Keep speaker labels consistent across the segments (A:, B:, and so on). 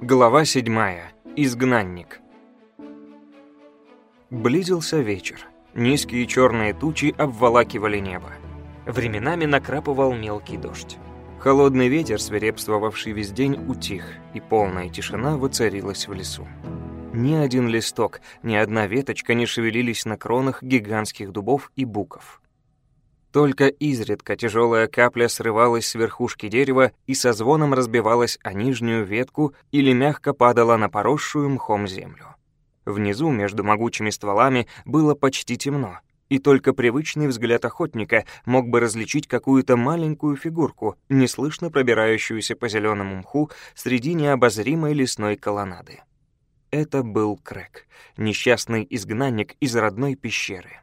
A: Глава 7. Изгнанник. Близился вечер. Низкие черные тучи обволакивали небо. Временами накрапывал мелкий дождь. Холодный ветер, свирепствовавший весь день, утих, и полная тишина воцарилась в лесу. Ни один листок, ни одна веточка не шевелились на кронах гигантских дубов и буков. Только изредка тяжелая капля срывалась с верхушки дерева и со звоном разбивалась о нижнюю ветку или мягко падала на поросшую мхом землю. Внизу, между могучими стволами, было почти темно, и только привычный взгляд охотника мог бы различить какую-то маленькую фигурку, неслышно пробирающуюся по зеленому мху среди необозримой лесной колоннады. Это был Крэк, несчастный изгнанник из родной пещеры.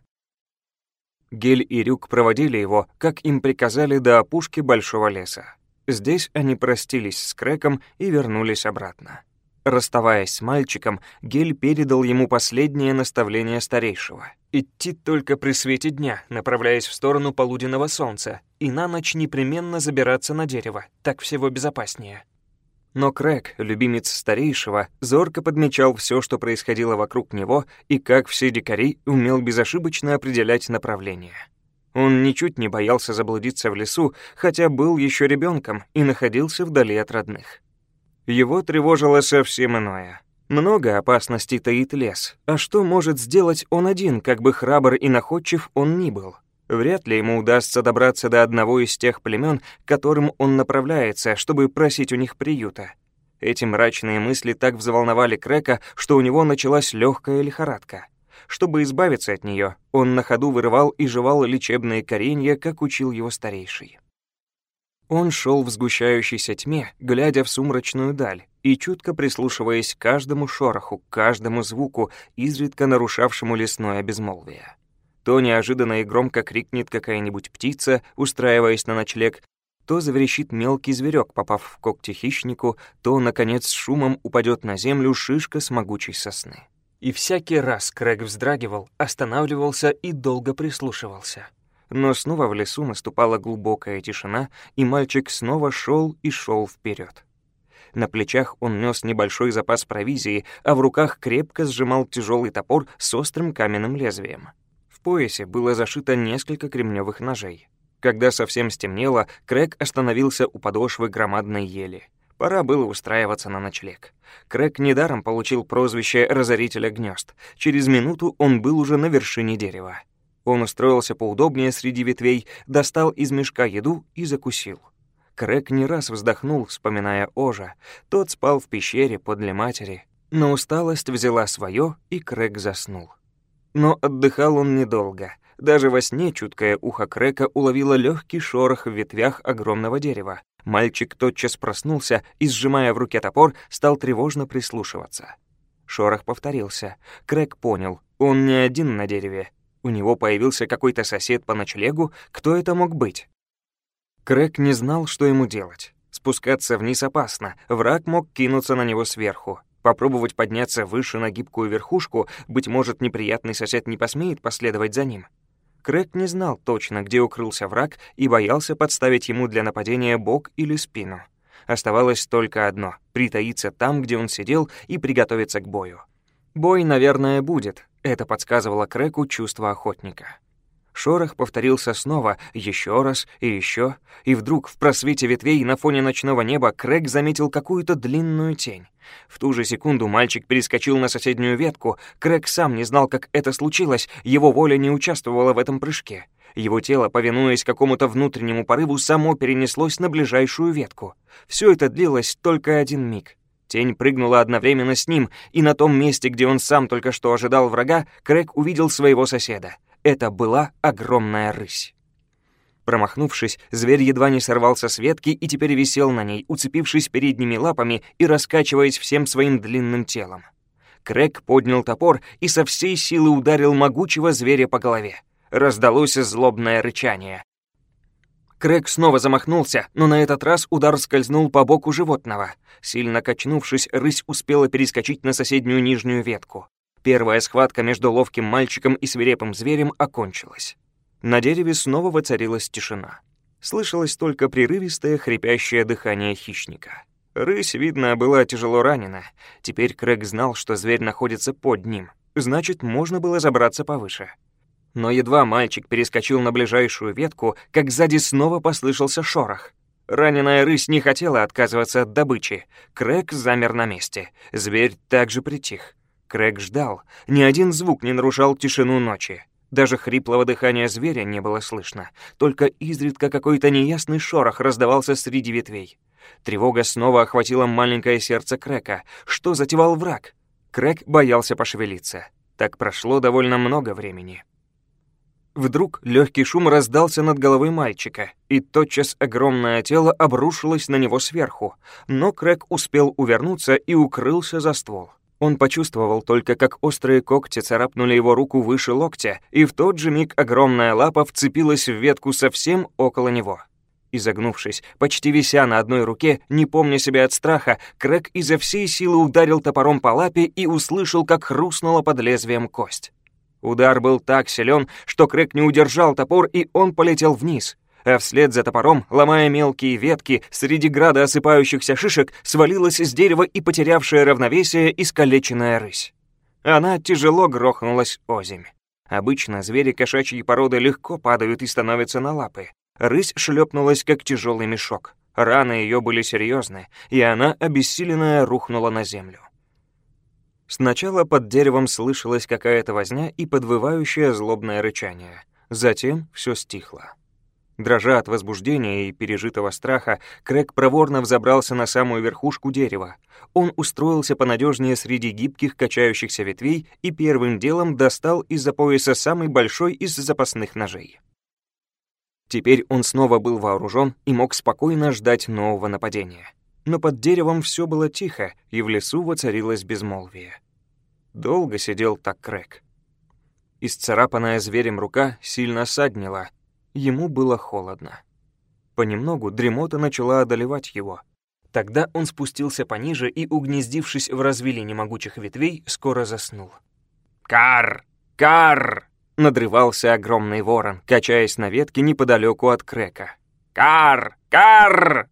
A: Гель и Рюк проводили его, как им приказали, до опушки большого леса. Здесь они простились с Крэком и вернулись обратно. Расставаясь с мальчиком, Гель передал ему последнее наставление старейшего — идти только при свете дня, направляясь в сторону полуденного солнца, и на ночь непременно забираться на дерево, так всего безопаснее. Но Крэг, любимец старейшего, зорко подмечал все, что происходило вокруг него, и, как все дикари, умел безошибочно определять направление. Он ничуть не боялся заблудиться в лесу, хотя был еще ребенком и находился вдали от родных. Его тревожило совсем иное. Много опасностей таит лес, а что может сделать он один, как бы храбр и находчив он ни был? Вряд ли ему удастся добраться до одного из тех племен, к которым он направляется, чтобы просить у них приюта. Эти мрачные мысли так взволновали Крека, что у него началась легкая лихорадка. Чтобы избавиться от нее, он на ходу вырывал и жевал лечебные коренья, как учил его старейший. Он шел в сгущающейся тьме, глядя в сумрачную даль и чутко прислушиваясь к каждому шороху, к каждому звуку, изредка нарушавшему лесное безмолвие. То неожиданно и громко крикнет какая-нибудь птица, устраиваясь на ночлег, то заверещит мелкий зверек, попав в когти хищнику, то, наконец, с шумом упадет на землю шишка с могучей сосны. И всякий раз Крэг вздрагивал, останавливался и долго прислушивался. Но снова в лесу наступала глубокая тишина, и мальчик снова шел и шел вперед. На плечах он нес небольшой запас провизии, а в руках крепко сжимал тяжелый топор с острым каменным лезвием поясе было зашито несколько кремневых ножей. Когда совсем стемнело, Крэг остановился у подошвы громадной ели. Пора было устраиваться на ночлег. Крэг недаром получил прозвище «разорителя гнезд». Через минуту он был уже на вершине дерева. Он устроился поудобнее среди ветвей, достал из мешка еду и закусил. Крэг не раз вздохнул, вспоминая Ожа. Тот спал в пещере подле матери. Но усталость взяла свое, и Крэг заснул. Но отдыхал он недолго. Даже во сне чуткое ухо Крека уловило легкий шорох в ветвях огромного дерева. Мальчик тотчас проснулся и, сжимая в руке топор, стал тревожно прислушиваться. Шорох повторился. Крэг понял, он не один на дереве. У него появился какой-то сосед по ночлегу, кто это мог быть? Крэг не знал, что ему делать. Спускаться вниз опасно, враг мог кинуться на него сверху. Попробовать подняться выше на гибкую верхушку, быть может, неприятный сосед не посмеет последовать за ним. Крэк не знал точно, где укрылся враг, и боялся подставить ему для нападения бок или спину. Оставалось только одно — притаиться там, где он сидел, и приготовиться к бою. Бой, наверное, будет, это подсказывало Крэку чувство охотника. Шорох повторился снова, еще раз и еще, и вдруг в просвете ветвей на фоне ночного неба Крэг заметил какую-то длинную тень. В ту же секунду мальчик перескочил на соседнюю ветку. Крэг сам не знал, как это случилось, его воля не участвовала в этом прыжке. Его тело, повинуясь какому-то внутреннему порыву, само перенеслось на ближайшую ветку. Все это длилось только один миг. Тень прыгнула одновременно с ним, и на том месте, где он сам только что ожидал врага, Крэг увидел своего соседа. Это была огромная рысь. Промахнувшись, зверь едва не сорвался с ветки и теперь висел на ней, уцепившись передними лапами и раскачиваясь всем своим длинным телом. Крэг поднял топор и со всей силы ударил могучего зверя по голове. Раздалось злобное рычание. Крэг снова замахнулся, но на этот раз удар скользнул по боку животного. Сильно качнувшись, рысь успела перескочить на соседнюю нижнюю ветку. Первая схватка между ловким мальчиком и свирепым зверем окончилась. На дереве снова воцарилась тишина. Слышалось только прерывистое хрипящее дыхание хищника. Рысь, видно, была тяжело ранена. Теперь Крэг знал, что зверь находится под ним. Значит, можно было забраться повыше. Но едва мальчик перескочил на ближайшую ветку, как сзади снова послышался шорох. Раненая рысь не хотела отказываться от добычи. Крэг замер на месте. Зверь также притих. Крэг ждал. Ни один звук не нарушал тишину ночи. Даже хриплого дыхания зверя не было слышно. Только изредка какой-то неясный шорох раздавался среди ветвей. Тревога снова охватила маленькое сердце Крэка. Что затевал враг? Крэк боялся пошевелиться. Так прошло довольно много времени. Вдруг легкий шум раздался над головой мальчика, и тотчас огромное тело обрушилось на него сверху, но Крэк успел увернуться и укрылся за ствол. Он почувствовал только, как острые когти царапнули его руку выше локтя, и в тот же миг огромная лапа вцепилась в ветку совсем около него. Изогнувшись, почти вися на одной руке, не помня себя от страха, Крэк изо всей силы ударил топором по лапе и услышал, как хрустнула под лезвием кость. Удар был так силен, что Крэк не удержал топор, и он полетел вниз. А вслед за топором, ломая мелкие ветки, среди града осыпающихся шишек свалилась с дерева и потерявшая равновесие искалеченная рысь. Она тяжело грохнулась озимь. Обычно звери кошачьей породы легко падают и становятся на лапы, Рысь шлепнулась, как тяжелый мешок. Раны ее были серьезны, и она, обессиленная, рухнула на землю. Сначала под деревом слышалась какая-то возня и подвывающее злобное рычание. Затем все стихло. Дрожа от возбуждения и пережитого страха, Крэг проворно взобрался на самую верхушку дерева. Он устроился понадежнее среди гибких качающихся ветвей и первым делом достал из-за пояса самый большой из запасных ножей. Теперь он снова был вооружен и мог спокойно ждать нового нападения. Но под деревом все было тихо, и в лесу воцарилось безмолвие. Долго сидел так Крэк. Исцарапанная зверем рука сильно саднила. Ему было холодно. Понемногу дремота начала одолевать его. Тогда он спустился пониже и, угнездившись в развилине могучих ветвей, скоро заснул. «Кар! Кар!» Надрывался огромный ворон, качаясь на ветке неподалеку от Крека. «Кар! Кар!»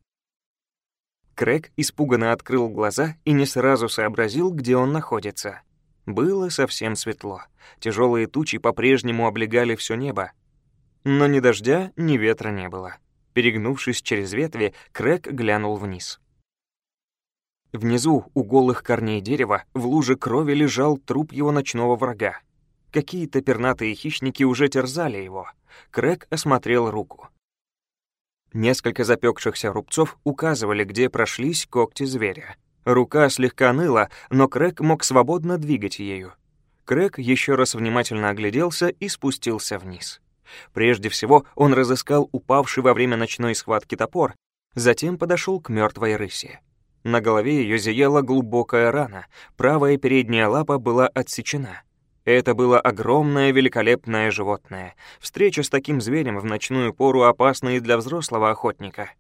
A: Крек испуганно открыл глаза и не сразу сообразил, где он находится. Было совсем светло. Тяжелые тучи по-прежнему облегали все небо. Но ни дождя, ни ветра не было. Перегнувшись через ветви, Крек глянул вниз. Внизу, у голых корней дерева, в луже крови лежал труп его ночного врага. Какие-то пернатые хищники уже терзали его. Крэг осмотрел руку. Несколько запекшихся рубцов указывали, где прошлись когти зверя. Рука слегка ныла, но Крэг мог свободно двигать ею. Крэг еще раз внимательно огляделся и спустился вниз. Прежде всего он разыскал упавший во время ночной схватки топор, затем подошел к мертвой рысе. На голове ее зияла глубокая рана, правая передняя лапа была отсечена — это было огромное великолепное животное. Встреча с таким зверем в ночную пору опасна и для взрослого охотника.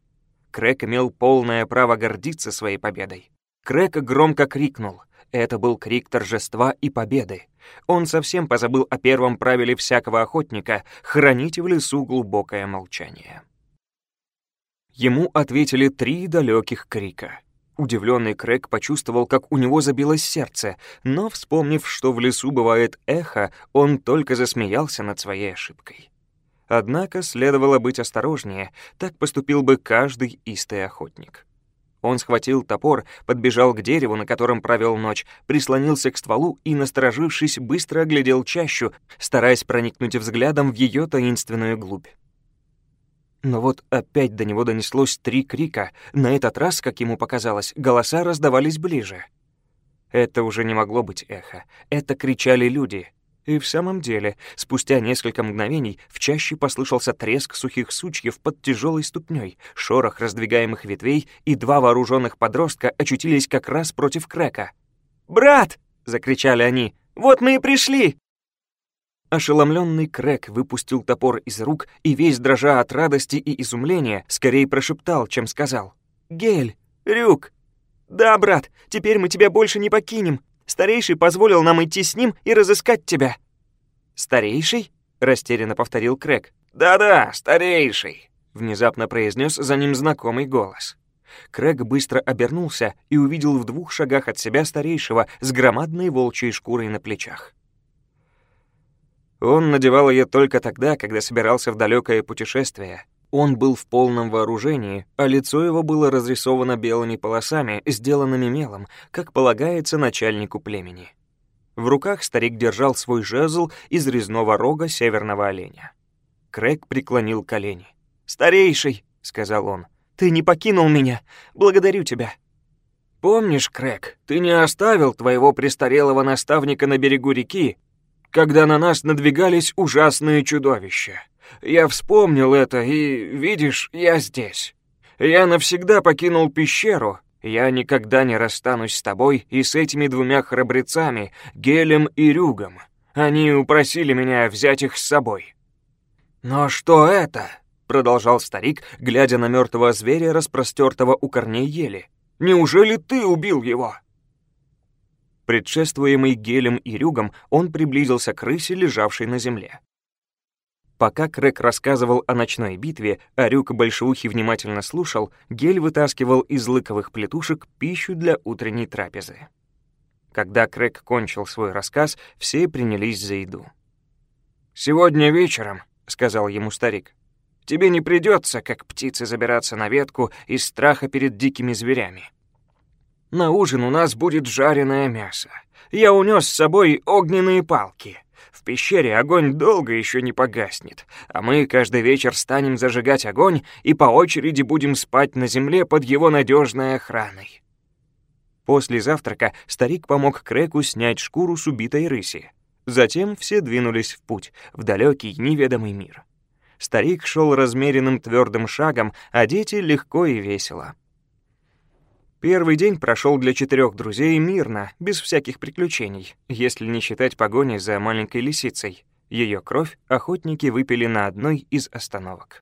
A: Крэк имел полное право гордиться своей победой. Крэк громко крикнул. Это был крик торжества и победы. Он совсем позабыл о первом правиле всякого охотника — хранить в лесу глубокое молчание. Ему ответили три далеких крика — Удивленный Крэг почувствовал, как у него забилось сердце, но, вспомнив, что в лесу бывает эхо, он только засмеялся над своей ошибкой. Однако следовало быть осторожнее, так поступил бы каждый истый охотник. Он схватил топор, подбежал к дереву, на котором провел ночь, прислонился к стволу и, насторожившись, быстро оглядел чащу, стараясь проникнуть взглядом в ее таинственную глубь. Но вот опять до него донеслось три крика. На этот раз, как ему показалось, голоса раздавались ближе. Это уже не могло быть эхо. Это кричали люди. И в самом деле, спустя несколько мгновений в чаще послышался треск сухих сучьев под тяжелой ступней, шорох раздвигаемых ветвей, и два вооруженных подростка очутились как раз против Крека. «Брат!» — закричали они. «Вот мы и пришли!» Ошеломленный Крэк выпустил топор из рук и весь дрожа от радости и изумления, скорее прошептал, чем сказал. «Гель! Рюк! Да, брат, теперь мы тебя больше не покинем. Старейший позволил нам идти с ним и разыскать тебя». «Старейший?» — растерянно повторил Крэк. «Да-да, старейший», — внезапно произнес за ним знакомый голос. Крэг быстро обернулся и увидел в двух шагах от себя старейшего с громадной волчьей шкурой на плечах. Он надевал ее только тогда, когда собирался в далекое путешествие. Он был в полном вооружении, а лицо его было разрисовано белыми полосами, сделанными мелом, как полагается начальнику племени. В руках старик держал свой жезл из резного рога северного оленя. Крэг преклонил колени. «Старейший», — сказал он, — «ты не покинул меня. Благодарю тебя». «Помнишь, Крэг, ты не оставил твоего престарелого наставника на берегу реки, когда на нас надвигались ужасные чудовища. Я вспомнил это, и, видишь, я здесь. Я навсегда покинул пещеру. Я никогда не расстанусь с тобой и с этими двумя храбрецами, Гелем и Рюгом. Они упросили меня взять их с собой. «Но что это?» — продолжал старик, глядя на мертвого зверя, распростертого у корней ели. «Неужели ты убил его?» Предшествуемый гелем и рюгом, он приблизился к рысе, лежавшей на земле. Пока Крэк рассказывал о ночной битве, а Рюк Большеухий внимательно слушал, Гель вытаскивал из лыковых плетушек пищу для утренней трапезы. Когда Крэк кончил свой рассказ, все принялись за еду. «Сегодня вечером», — сказал ему старик. «Тебе не придется, как птице, забираться на ветку из страха перед дикими зверями. На ужин у нас будет жареное мясо. Я унес с собой огненные палки. В пещере огонь долго еще не погаснет, а мы каждый вечер станем зажигать огонь и по очереди будем спать на земле под его надежной охраной». После завтрака старик помог Креку снять шкуру с убитой рыси. Затем все двинулись в путь, в далекий неведомый мир. Старик шел размеренным твердым шагом, а дети легко и весело. Первый день прошел для четырех друзей мирно, без всяких приключений, если не считать погони за маленькой лисицей. Ее кровь охотники выпили на одной из остановок.